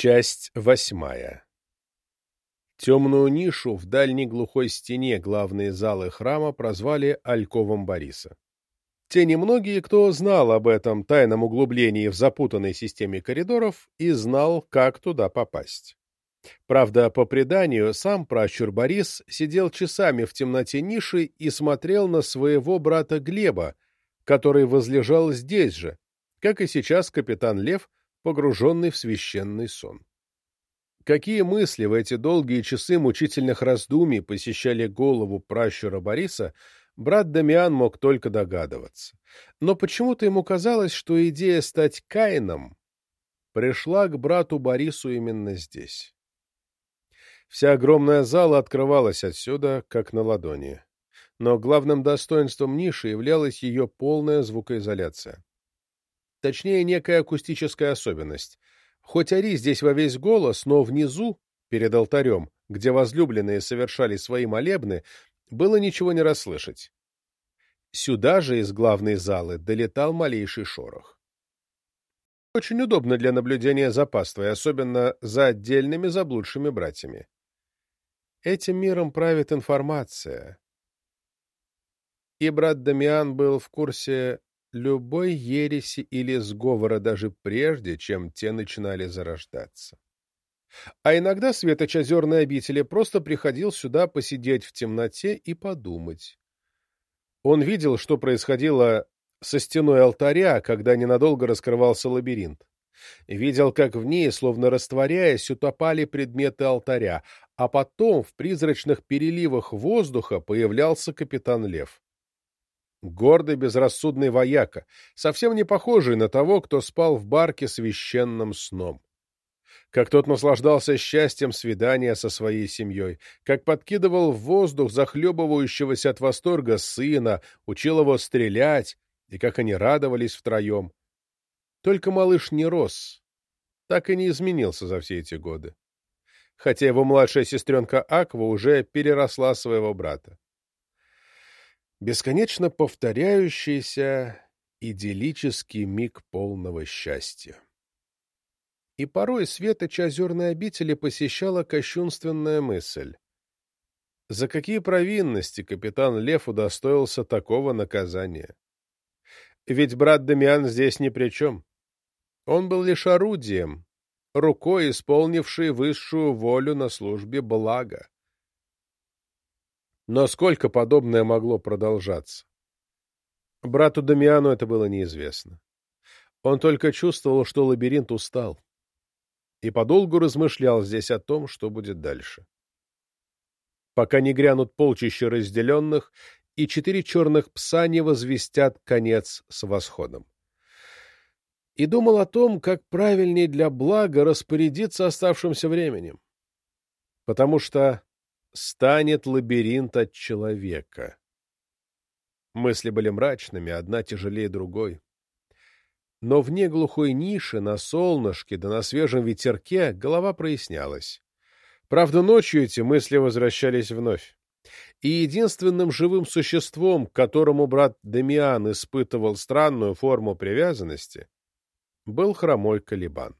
Часть восьмая Темную нишу в дальней глухой стене главные залы храма прозвали Альковом Бориса. Те немногие, кто знал об этом тайном углублении в запутанной системе коридоров и знал, как туда попасть. Правда, по преданию, сам пращур Борис сидел часами в темноте ниши и смотрел на своего брата Глеба, который возлежал здесь же, как и сейчас капитан Лев, погруженный в священный сон. Какие мысли в эти долгие часы мучительных раздумий посещали голову пращура Бориса, брат Дамиан мог только догадываться. Но почему-то ему казалось, что идея стать Каином пришла к брату Борису именно здесь. Вся огромная зала открывалась отсюда, как на ладони. Но главным достоинством ниши являлась ее полная звукоизоляция. Точнее, некая акустическая особенность. Хоть ори здесь во весь голос, но внизу, перед алтарем, где возлюбленные совершали свои молебны, было ничего не расслышать. Сюда же из главной залы долетал малейший шорох. Очень удобно для наблюдения за паствой, особенно за отдельными заблудшими братьями. Этим миром правит информация. И брат Дамиан был в курсе любой ереси или сговора даже прежде, чем те начинали зарождаться. А иногда Светоч озерной обители просто приходил сюда посидеть в темноте и подумать. Он видел, что происходило со стеной алтаря, когда ненадолго раскрывался лабиринт. Видел, как в ней, словно растворяясь, утопали предметы алтаря, а потом в призрачных переливах воздуха появлялся капитан Лев. Гордый безрассудный вояка, совсем не похожий на того, кто спал в барке священным сном. Как тот наслаждался счастьем свидания со своей семьей, как подкидывал в воздух захлебывающегося от восторга сына, учил его стрелять, и как они радовались втроем. Только малыш не рос, так и не изменился за все эти годы. Хотя его младшая сестренка Аква уже переросла своего брата. Бесконечно повторяющийся идиллический миг полного счастья. И порой Светоч озерной обители посещала кощунственная мысль. За какие провинности капитан Лев удостоился такого наказания? Ведь брат Дамиан здесь ни при чем. Он был лишь орудием, рукой исполнившей высшую волю на службе блага. Но сколько подобное могло продолжаться? Брату Дамиану это было неизвестно. Он только чувствовал, что лабиринт устал, и подолгу размышлял здесь о том, что будет дальше. Пока не грянут полчища разделенных, и четыре черных пса не возвестят конец с восходом и думал о том, как правильнее для блага распорядиться оставшимся временем. Потому что станет лабиринт от человека. Мысли были мрачными, одна тяжелее другой. Но вне глухой ниши, на солнышке да на свежем ветерке голова прояснялась. Правда, ночью эти мысли возвращались вновь. И единственным живым существом, к которому брат Демиан испытывал странную форму привязанности, был хромой Калибан.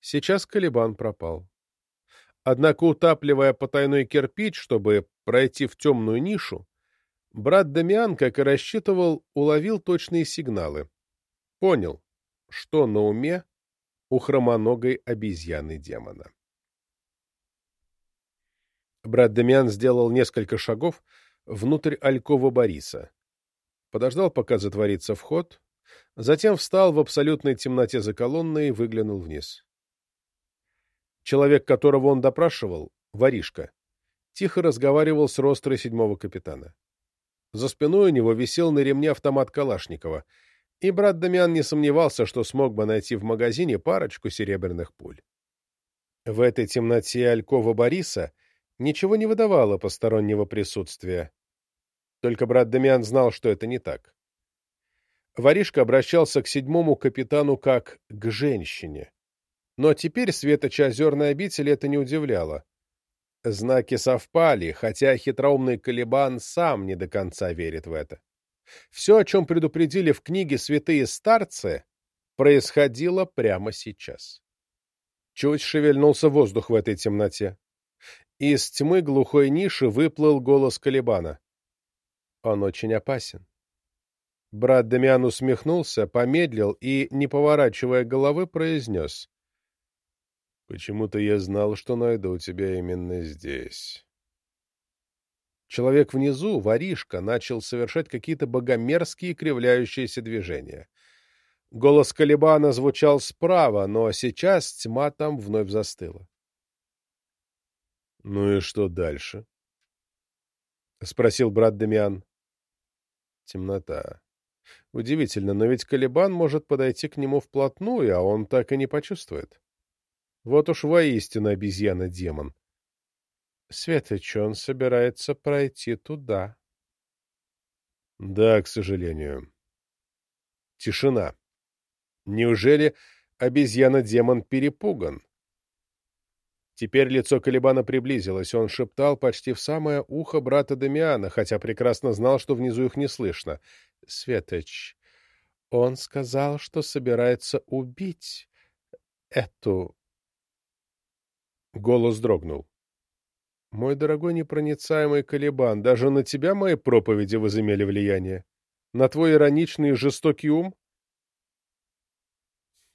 Сейчас Калибан пропал. Однако, утапливая потайной кирпич, чтобы пройти в темную нишу, брат Дамиан, как и рассчитывал, уловил точные сигналы. Понял, что на уме у хромоногой обезьяны-демона. Брат Дамиан сделал несколько шагов внутрь Алькова Бориса. Подождал, пока затворится вход, Затем встал в абсолютной темноте за колонной и выглянул вниз. Человек, которого он допрашивал, воришка, тихо разговаривал с рострой седьмого капитана. За спиной у него висел на ремне автомат Калашникова, и брат Дамиан не сомневался, что смог бы найти в магазине парочку серебряных пуль. В этой темноте Алькова Бориса ничего не выдавало постороннего присутствия. Только брат Дамиан знал, что это не так. Воришка обращался к седьмому капитану как к женщине. Но теперь светоча озерной обители это не удивляло. Знаки совпали, хотя хитроумный Калибан сам не до конца верит в это. Все, о чем предупредили в книге святые старцы, происходило прямо сейчас. Чуть шевельнулся воздух в этой темноте. Из тьмы глухой ниши выплыл голос Калибана. Он очень опасен. Брат Дамиан усмехнулся, помедлил и, не поворачивая головы, произнес. «Почему-то я знал, что найду тебя именно здесь». Человек внизу, воришка, начал совершать какие-то богомерзкие кривляющиеся движения. Голос Калибана звучал справа, но сейчас тьма там вновь застыла. — Ну и что дальше? — спросил брат Дамиан. Темнота. Удивительно, но ведь Калибан может подойти к нему вплотную, а он так и не почувствует. Вот уж воистину обезьяна-демон. Светоч, он собирается пройти туда. Да, к сожалению. Тишина. Неужели обезьяна-демон перепуган? Теперь лицо Калибана приблизилось, он шептал почти в самое ухо брата Дамиана, хотя прекрасно знал, что внизу их не слышно. — Светоч, он сказал, что собирается убить эту... Голос дрогнул. Мой дорогой непроницаемый Калибан, даже на тебя мои проповеди возымели влияние? На твой ироничный и жестокий ум?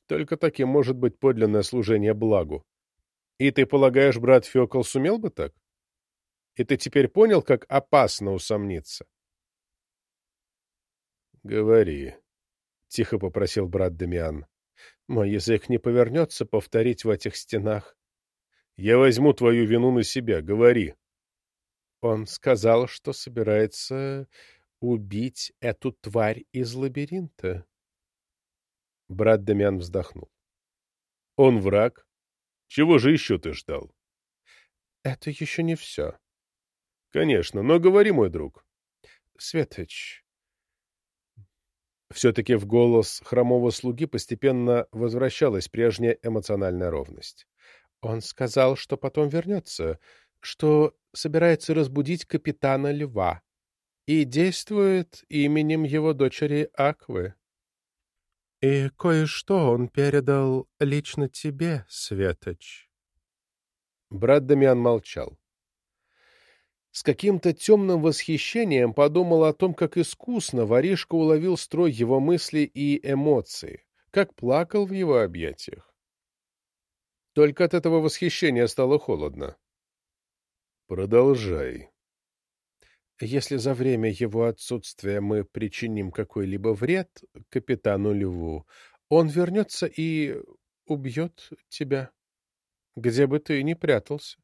Только таким может быть подлинное служение благу. И ты полагаешь, брат Фекл сумел бы так? И ты теперь понял, как опасно усомниться? — Говори, — тихо попросил брат Дамиан. — Мой язык не повернется повторить в этих стенах я возьму твою вину на себя, говори. Он сказал, что собирается убить эту тварь из лабиринта. Брат Дамиан вздохнул. Он враг? Чего же еще ты ждал? Это еще не все. Конечно, но говори, мой друг. Светоч. Все-таки в голос хромого слуги постепенно возвращалась прежняя эмоциональная ровность. Он сказал, что потом вернется, что собирается разбудить капитана Льва и действует именем его дочери Аквы. И кое-что он передал лично тебе, Светоч. Брат Дамиан молчал. С каким-то темным восхищением подумал о том, как искусно воришка уловил строй его мыслей и эмоций, как плакал в его объятиях. Только от этого восхищения стало холодно. Продолжай. Если за время его отсутствия мы причиним какой-либо вред капитану Льву, он вернется и убьет тебя, где бы ты ни прятался.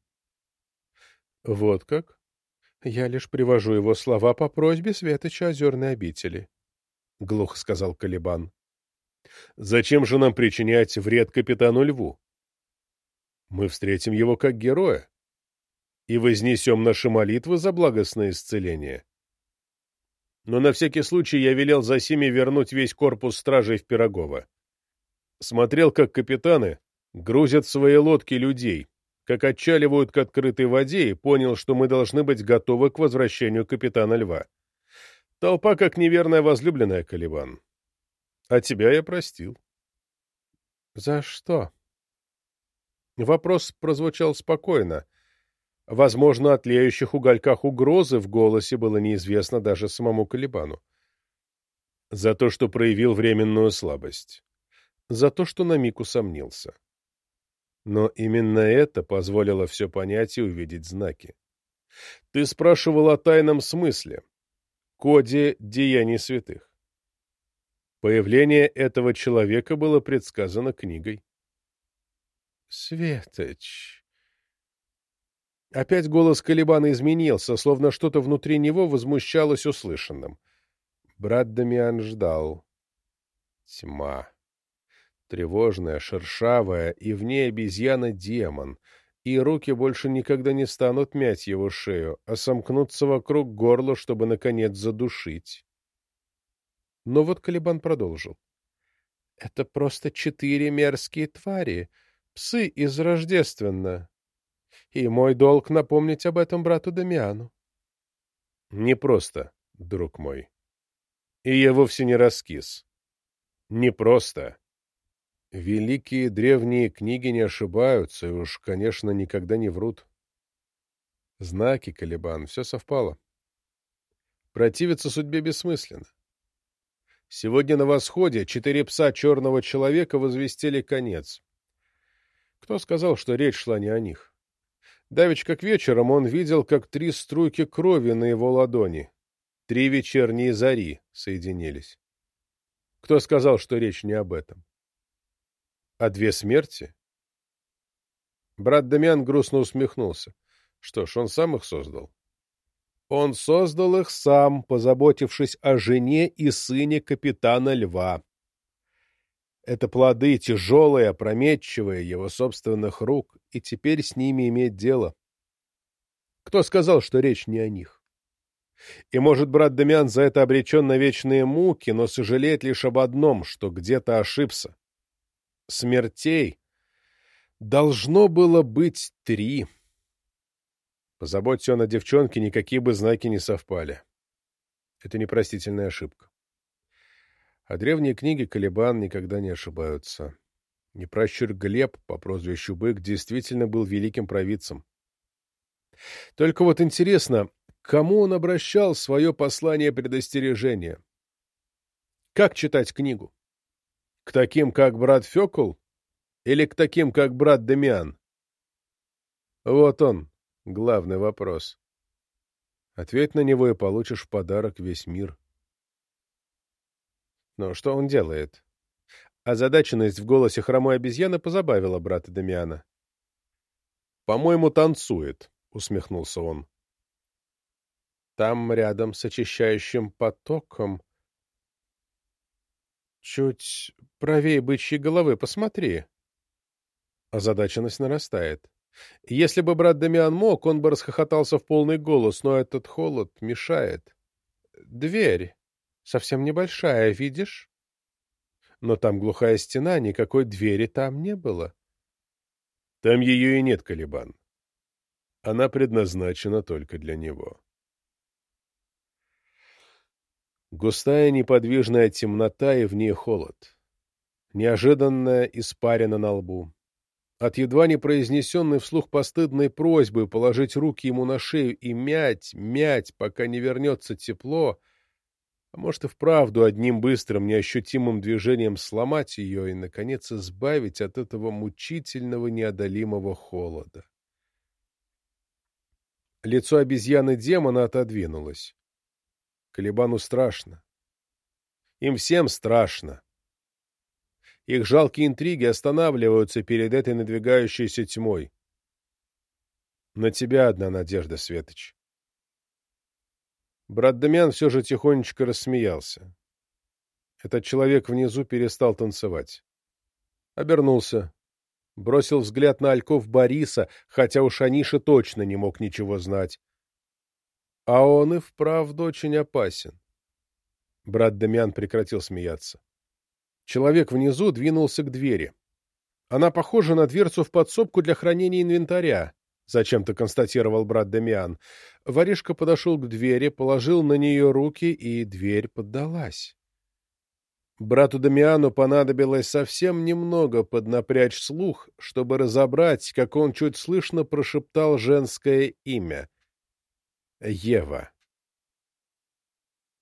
Вот как? Я лишь привожу его слова по просьбе Светоча Озерной обители, — глухо сказал Калибан. — Зачем же нам причинять вред капитану Льву? Мы встретим его как героя и вознесем наши молитвы за благостное исцеление. Но на всякий случай я велел за сими вернуть весь корпус стражей в Пирогово. Смотрел, как капитаны грузят в свои лодки людей, как отчаливают к открытой воде, и понял, что мы должны быть готовы к возвращению капитана Льва. Толпа как неверная возлюбленная, Каливан. А тебя я простил. — За что? Вопрос прозвучал спокойно. Возможно, о тлеющих угольках угрозы в голосе было неизвестно даже самому Калибану. За то, что проявил временную слабость. За то, что на миг усомнился. Но именно это позволило все понять и увидеть знаки. Ты спрашивал о тайном смысле, коде деяний святых. Появление этого человека было предсказано книгой. Светоч. Опять голос Калибана изменился, словно что-то внутри него возмущалось услышанным. Брат Дамиан ждал. Тьма. Тревожная, шершавая, и в ней обезьяна-демон, и руки больше никогда не станут мять его шею, а сомкнуться вокруг горла, чтобы, наконец, задушить. Но вот Калибан продолжил. — Это просто четыре мерзкие твари, псы из Рождественна. И мой долг напомнить об этом брату Дамиану. Непросто, друг мой. И я вовсе не раскис. Непросто. Великие древние книги не ошибаются и уж, конечно, никогда не врут. Знаки, Калибан, все совпало. Противиться судьбе бессмысленно. Сегодня на восходе четыре пса черного человека возвестили конец. Кто сказал, что речь шла не о них? Давич как вечером он видел, как три струйки крови на его ладони, три вечерние зари соединились. Кто сказал, что речь не об этом? А две смерти? Брат Дамиан грустно усмехнулся. Что ж, он сам их создал. Он создал их сам, позаботившись о жене и сыне капитана Льва. Это плоды тяжелые, опрометчивые его собственных рук, и теперь с ними иметь дело. Кто сказал, что речь не о них? И, может, брат Дамиан за это обречен на вечные муки, но сожалеет лишь об одном, что где-то ошибся. Смертей должно было быть три. Позаботься он о девчонке, никакие бы знаки не совпали. Это непростительная ошибка. А древние книги Калибан никогда не ошибаются. Непращур Глеб по прозвищу Бык действительно был великим провидцем. Только вот интересно, кому он обращал свое послание предостережения? Как читать книгу? К таким, как брат Фекул? Или к таким, как брат Демиан? Вот он, главный вопрос. Ответь на него и получишь в подарок весь мир. Но что он делает? Озадаченность в голосе хромой обезьяны позабавила брата Дамиана. «По-моему, танцует», — усмехнулся он. «Там, рядом с очищающим потоком...» «Чуть правее бычьей головы, посмотри». Озадаченность нарастает. Если бы брат Дамиан мог, он бы расхохотался в полный голос, но этот холод мешает. «Дверь». Совсем небольшая, видишь? Но там глухая стена, никакой двери там не было. Там ее и нет, Калибан. Она предназначена только для него. Густая неподвижная темнота и в ней холод. Неожиданная испарина на лбу. От едва не произнесенной вслух постыдной просьбы положить руки ему на шею и мять, мять, пока не вернется тепло — а может и вправду одним быстрым, неощутимым движением сломать ее и, наконец, избавить от этого мучительного неодолимого холода. Лицо обезьяны-демона отодвинулось. Калибану страшно. Им всем страшно. Их жалкие интриги останавливаются перед этой надвигающейся тьмой. На тебя одна надежда, Светоч. Брат Дамиан все же тихонечко рассмеялся. Этот человек внизу перестал танцевать. Обернулся. Бросил взгляд на Альков Бориса, хотя уж Аниша точно не мог ничего знать. А он и вправду очень опасен. Брат Дамиан прекратил смеяться. Человек внизу двинулся к двери. Она похожа на дверцу в подсобку для хранения инвентаря. — зачем-то констатировал брат Дамиан. Воришка подошел к двери, положил на нее руки, и дверь поддалась. Брату Дамиану понадобилось совсем немного поднапрячь слух, чтобы разобрать, как он чуть слышно прошептал женское имя. Ева.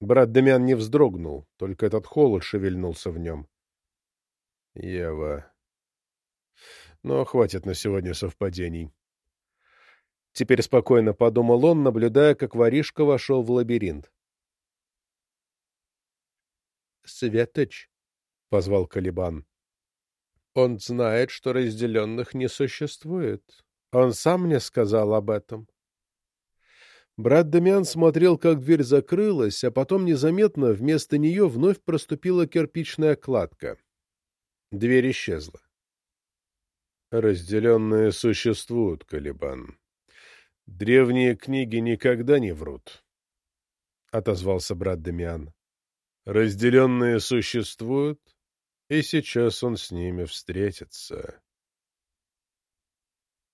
Брат Дамиан не вздрогнул, только этот холод шевельнулся в нем. Ева. Но хватит на сегодня совпадений. Теперь спокойно подумал он, наблюдая, как воришка вошел в лабиринт. «Светоч», — позвал Калибан. «Он знает, что разделенных не существует. Он сам мне сказал об этом». Брат Дамиан смотрел, как дверь закрылась, а потом незаметно вместо нее вновь проступила кирпичная кладка. Дверь исчезла. «Разделенные существуют, Калибан», Древние книги никогда не врут, — отозвался брат Дамиан. Разделенные существуют, и сейчас он с ними встретится.